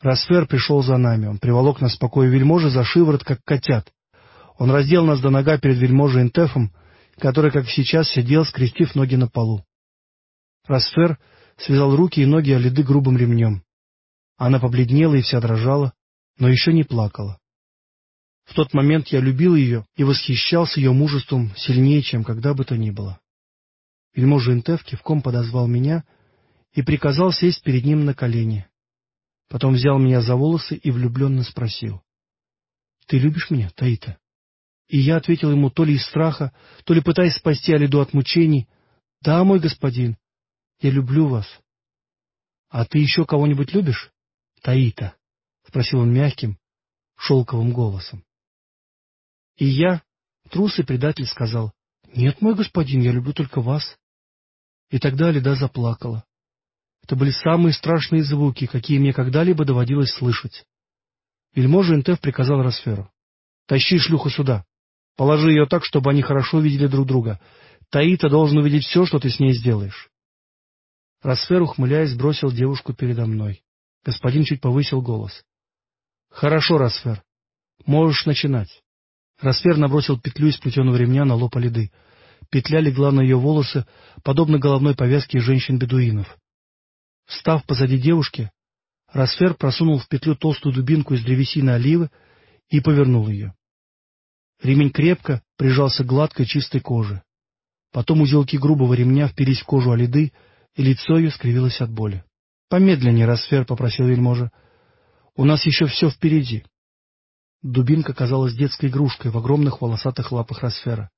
Росфер пришел за нами. Он приволок нас в покое вельможи за шиворот, как котят. Он раздел нас до нога перед вельможей Интефом, который, как сейчас, сидел, скрестив ноги на полу. Росфер связал руки и ноги Алиды грубым ремнем. Она побледнела и вся дрожала, но еще не плакала. В тот момент я любил ее и восхищался ее мужеством сильнее, чем когда бы то ни было. Вельможа Интеф кивком подозвал меня и приказал сесть перед ним на колени. Потом взял меня за волосы и влюбленно спросил. — Ты любишь меня, Таита? И я ответил ему то ли из страха, то ли пытаясь спасти Алиду от мучений. — Да, мой господин, я люблю вас. — А ты еще кого-нибудь любишь? — Таита, — спросил он мягким, шелковым голосом. И я, трус и предатель, сказал, — Нет, мой господин, я люблю только вас. И тогда Алида заплакала. Это были самые страшные звуки, какие мне когда-либо доводилось слышать. Вельможа Интеф приказал Росферу. — Тащи шлюху сюда. Положи ее так, чтобы они хорошо видели друг друга. Таита должен увидеть все, что ты с ней сделаешь. Росфер, ухмыляясь, бросил девушку передо мной. Господин чуть повысил голос. — Хорошо, Росфер. Можешь начинать. Росфер набросил петлю из плетеного ремня на лоб Алиды. Петля легла на ее волосы, подобно головной повязке женщин-бедуинов. Встав позади девушки, Росфер просунул в петлю толстую дубинку из древесины оливы и повернул ее. Ремень крепко прижался к гладкой чистой коже. Потом узелки грубого ремня впились в кожу Алиды, и лицо ее скривилось от боли. — Помедленнее, Росфер, — попросил вельможа. — У нас еще все впереди. Дубинка казалась детской игрушкой в огромных волосатых лапах Росфера.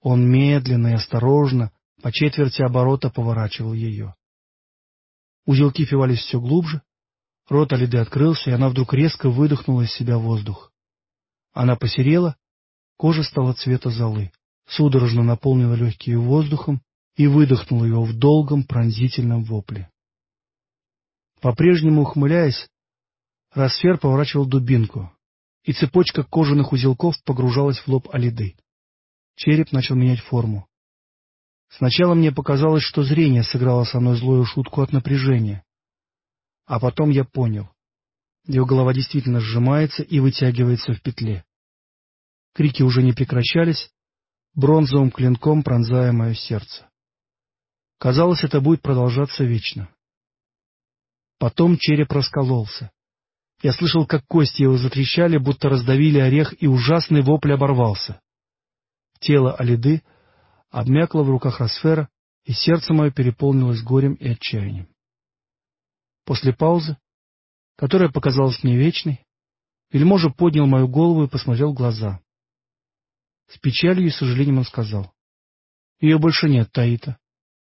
Он медленно и осторожно, по четверти оборота поворачивал ее. Узелки впивались все глубже, рот Алиды открылся, и она вдруг резко выдохнула из себя воздух. Она посерела, кожа стала цвета золы, судорожно наполнила легкие воздухом и выдохнула его в долгом пронзительном вопле. По-прежнему ухмыляясь, Росфер поворачивал дубинку, и цепочка кожаных узелков погружалась в лоб Алиды. Череп начал менять форму. Сначала мне показалось, что зрение сыграло со мной злую шутку от напряжения. А потом я понял. Его голова действительно сжимается и вытягивается в петле. Крики уже не прекращались, бронзовым клинком пронзая мое сердце. Казалось, это будет продолжаться вечно. Потом череп раскололся. Я слышал, как кости его затрещали, будто раздавили орех, и ужасный вопль оборвался. Тело Алиды обмякло в руках Росфера, и сердце мое переполнилось горем и отчаянием. После паузы, которая показалась мне вечной, вельможа поднял мою голову и посмотрел в глаза. С печалью и сожалением он сказал. — Ее больше нет, Таита.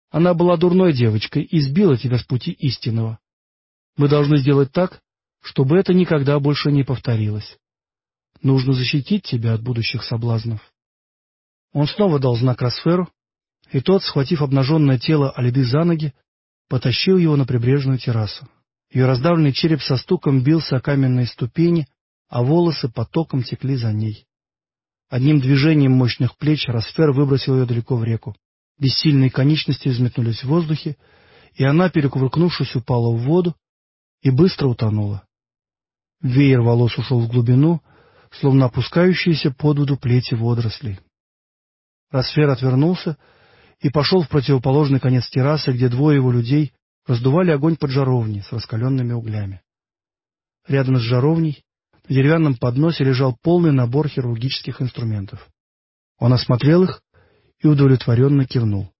Она была дурной девочкой и сбила тебя с пути истинного. Мы должны сделать так, чтобы это никогда больше не повторилось. Нужно защитить тебя от будущих соблазнов. Он снова дал знак Росферу, и тот, схватив обнаженное тело Алиды за ноги, потащил его на прибрежную террасу. Ее раздавленный череп со стуком бился о каменные ступени, а волосы потоком текли за ней. Одним движением мощных плеч Росфер выбросил ее далеко в реку. Бессильные конечности взметнулись в воздухе, и она, перекувыркнувшись, упала в воду и быстро утонула. Веер волос ушел в глубину, словно опускающиеся под воду плети водорослей. Росфер отвернулся и пошел в противоположный конец террасы, где двое его людей раздували огонь под жаровней с раскаленными углями. Рядом с жаровней на деревянном подносе лежал полный набор хирургических инструментов. Он осмотрел их и удовлетворенно кивнул.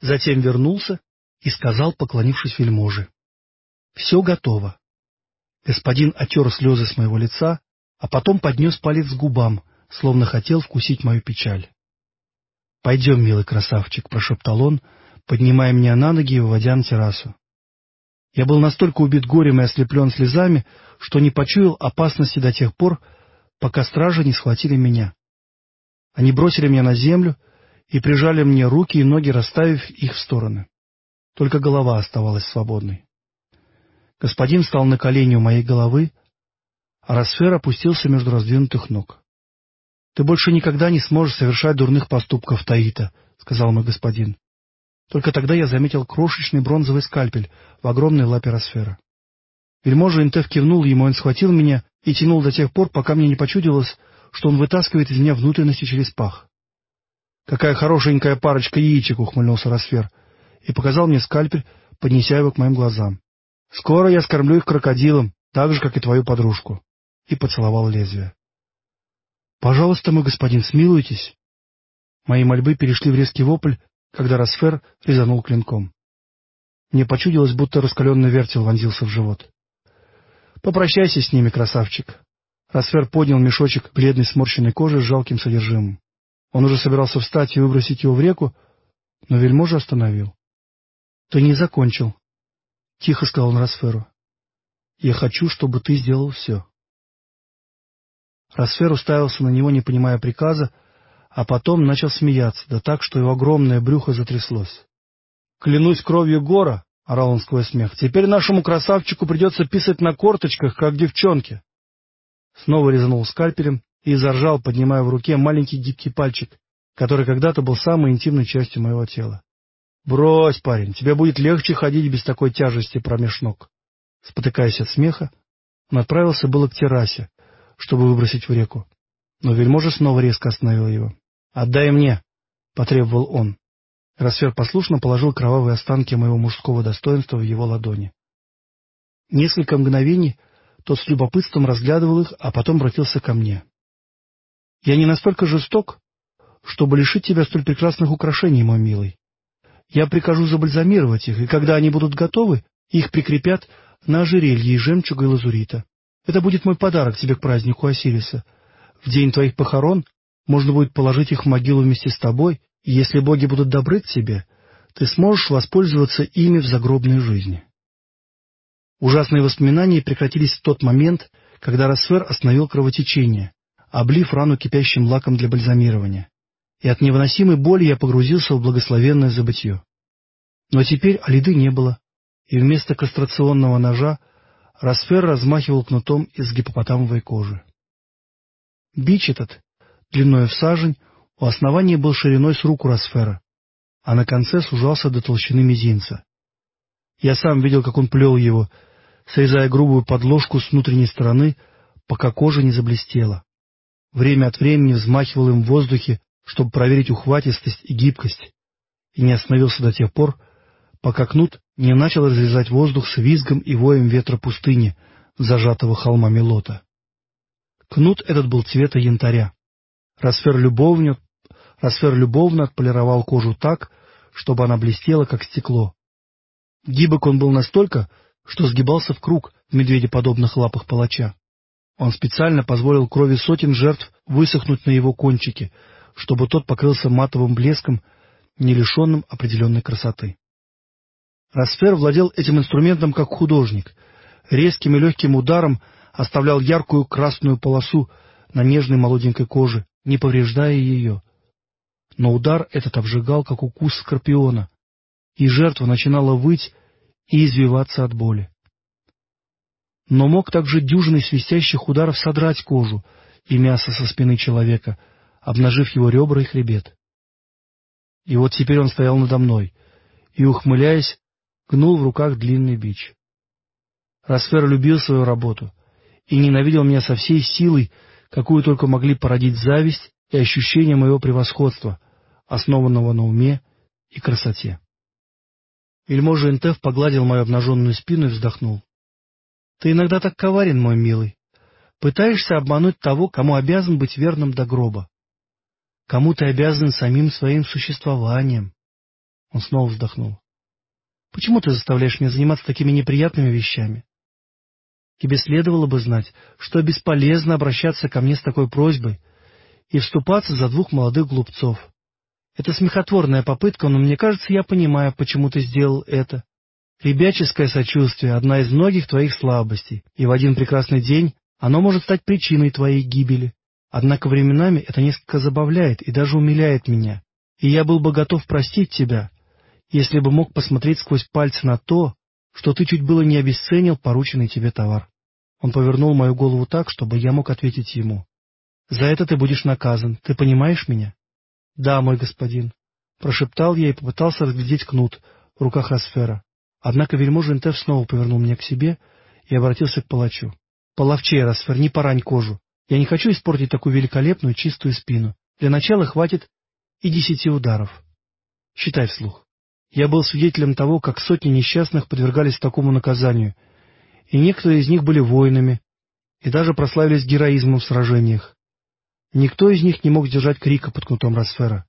Затем вернулся и сказал, поклонившись вельможе. — Все готово. Господин отер слезы с моего лица, а потом поднес палец к губам, словно хотел вкусить мою печаль. — Пойдем, милый красавчик, — прошептал он, поднимая меня на ноги и выводя на террасу. Я был настолько убит горем и ослеплен слезами, что не почуял опасности до тех пор, пока стражи не схватили меня. Они бросили меня на землю и прижали мне руки и ноги, расставив их в стороны. Только голова оставалась свободной. Господин встал на колени у моей головы, а Росфер опустился между раздвинутых ног. — Ты больше никогда не сможешь совершать дурных поступков, Таита, — сказал мой господин. Только тогда я заметил крошечный бронзовый скальпель в огромной лапе Росфера. Вельможа Интеф кивнул ему, он схватил меня и тянул до тех пор, пока мне не почудилось, что он вытаскивает из меня внутренности через пах. «Какая хорошенькая парочка яичек!» — ухмыльнулся Росфер и показал мне скальпель, поднеся его к моим глазам. «Скоро я скормлю их крокодилом, так же, как и твою подружку». И поцеловал лезвие. «Пожалуйста, мой господин, смилуйтесь!» Мои мольбы перешли в резкий вопль, когда Росфер резанул клинком. Мне почудилось, будто раскаленный вертел вонзился в живот. «Попрощайся с ними, красавчик!» Росфер поднял мешочек бледной сморщенной кожи с жалким содержимым. Он уже собирался встать и выбросить его в реку, но вельможа остановил. — Ты не закончил, — тихо сказал он Росферу. — Я хочу, чтобы ты сделал все. Росфер уставился на него, не понимая приказа, а потом начал смеяться, да так, что его огромное брюхо затряслось. — Клянусь кровью гора, — орал он сквозь смех, — теперь нашему красавчику придется писать на корточках, как девчонке. Снова резанул скальпелем и заржал, поднимая в руке маленький гибкий пальчик, который когда-то был самой интимной частью моего тела. — Брось, парень, тебе будет легче ходить без такой тяжести промеж ног. Спотыкаясь от смеха, он отправился было к террасе, чтобы выбросить в реку. Но вельможа снова резко остановил его. — Отдай мне! — потребовал он. Рассвер послушно положил кровавые останки моего мужского достоинства в его ладони. Несколько мгновений тот с любопытством разглядывал их, а потом обратился ко мне. — Я не настолько жесток, чтобы лишить тебя столь прекрасных украшений, мой милый. Я прикажу забальзамировать их, и когда они будут готовы, их прикрепят на ожерелье из жемчуга и лазурита. Это будет мой подарок тебе к празднику Осириса. В день твоих похорон можно будет положить их в могилу вместе с тобой, и если боги будут добры к тебе, ты сможешь воспользоваться ими в загробной жизни. Ужасные воспоминания прекратились в тот момент, когда Рассвер остановил кровотечение, облив рану кипящим лаком для бальзамирования и от невыносимой боли я погрузился в благословенное забытье. Но теперь Алиды не было, и вместо кастрационного ножа Росфер размахивал кнутом из гипопотамовой кожи. Бич этот, длиной в сажень, у основания был шириной с руку Росфера, а на конце сужался до толщины мизинца. Я сам видел, как он плел его, срезая грубую подложку с внутренней стороны, пока кожа не заблестела. Время от времени взмахивал им в воздухе, чтобы проверить ухватистость и гибкость, и не остановился до тех пор, пока кнут не начал разрезать воздух с визгом и воем ветра пустыни, зажатого холмами лота. Кнут этот был цвета янтаря. Расфер любовно, Расфер любовно отполировал кожу так, чтобы она блестела, как стекло. Гибок он был настолько, что сгибался в круг в медведеподобных лапах палача. Он специально позволил крови сотен жертв высохнуть на его кончике, чтобы тот покрылся матовым блеском, не лишенным определенной красоты. Расфер владел этим инструментом как художник, резким и легким ударом оставлял яркую красную полосу на нежной молоденькой коже, не повреждая ее. Но удар этот обжигал, как укус скорпиона, и жертва начинала выть и извиваться от боли. Но мог также дюжиной свистящих ударов содрать кожу и мясо со спины человека — обнажив его ребра и хребет. И вот теперь он стоял надо мной и, ухмыляясь, гнул в руках длинный бич. Расфер любил свою работу и ненавидел меня со всей силой, какую только могли породить зависть и ощущение моего превосходства, основанного на уме и красоте. Вельможа Энтеф погладил мою обнаженную спину и вздохнул. — Ты иногда так коварен, мой милый. Пытаешься обмануть того, кому обязан быть верным до гроба. Кому ты обязан самим своим существованием. Он снова вздохнул. Почему ты заставляешь меня заниматься такими неприятными вещами? Тебе следовало бы знать, что бесполезно обращаться ко мне с такой просьбой и вступаться за двух молодых глупцов. Это смехотворная попытка, но мне кажется, я понимаю, почему ты сделал это. Ребяческое сочувствие — одна из многих твоих слабостей, и в один прекрасный день оно может стать причиной твоей гибели. Однако временами это несколько забавляет и даже умиляет меня, и я был бы готов простить тебя, если бы мог посмотреть сквозь пальцы на то, что ты чуть было не обесценил порученный тебе товар. Он повернул мою голову так, чтобы я мог ответить ему. «За это ты будешь наказан, ты понимаешь меня?» «Да, мой господин», — прошептал я и попытался разглядеть кнут в руках Росфера. Однако вельможа Интеф снова повернул меня к себе и обратился к палачу. «Половчей, Росфер, не порань кожу. Я не хочу испортить такую великолепную чистую спину. Для начала хватит и десяти ударов. Считай вслух. Я был свидетелем того, как сотни несчастных подвергались такому наказанию, и некоторые из них были воинами, и даже прославились героизмом в сражениях. Никто из них не мог сдержать крика под кнутом Росфера.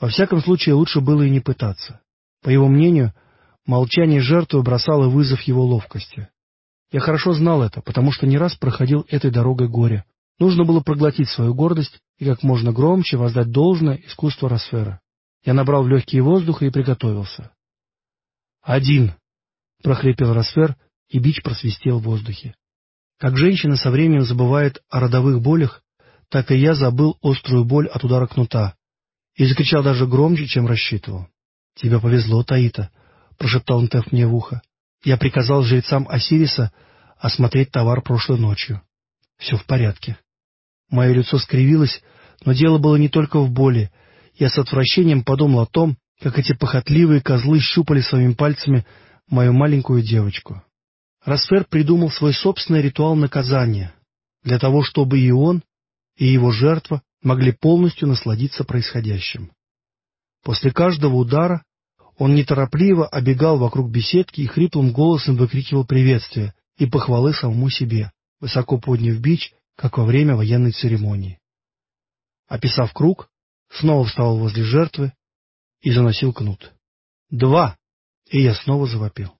Во всяком случае, лучше было и не пытаться. По его мнению, молчание жертвы бросало вызов его ловкости. Я хорошо знал это, потому что не раз проходил этой дорогой горе. Нужно было проглотить свою гордость и как можно громче воздать должное искусство Росфера. Я набрал в легкие воздуха и приготовился. «Один!» — прохрипел Росфер, и бич просвистел в воздухе. Как женщина со временем забывает о родовых болях, так и я забыл острую боль от удара кнута и закричал даже громче, чем рассчитывал. — Тебе повезло, Таита, — прошептал Нтеф мне в ухо. Я приказал жрецам Осириса осмотреть товар прошлой ночью. Все в порядке. Мое лицо скривилось, но дело было не только в боли. Я с отвращением подумал о том, как эти похотливые козлы щупали своими пальцами мою маленькую девочку. Росфер придумал свой собственный ритуал наказания, для того, чтобы и он, и его жертва могли полностью насладиться происходящим. После каждого удара он неторопливо обегал вокруг беседки и хриплым голосом выкрикивал приветствия и похвалы самому себе, высоко подняв бич, как во время военной церемонии. Описав круг, снова вставал возле жертвы и заносил кнут. «Два!» И я снова завопил.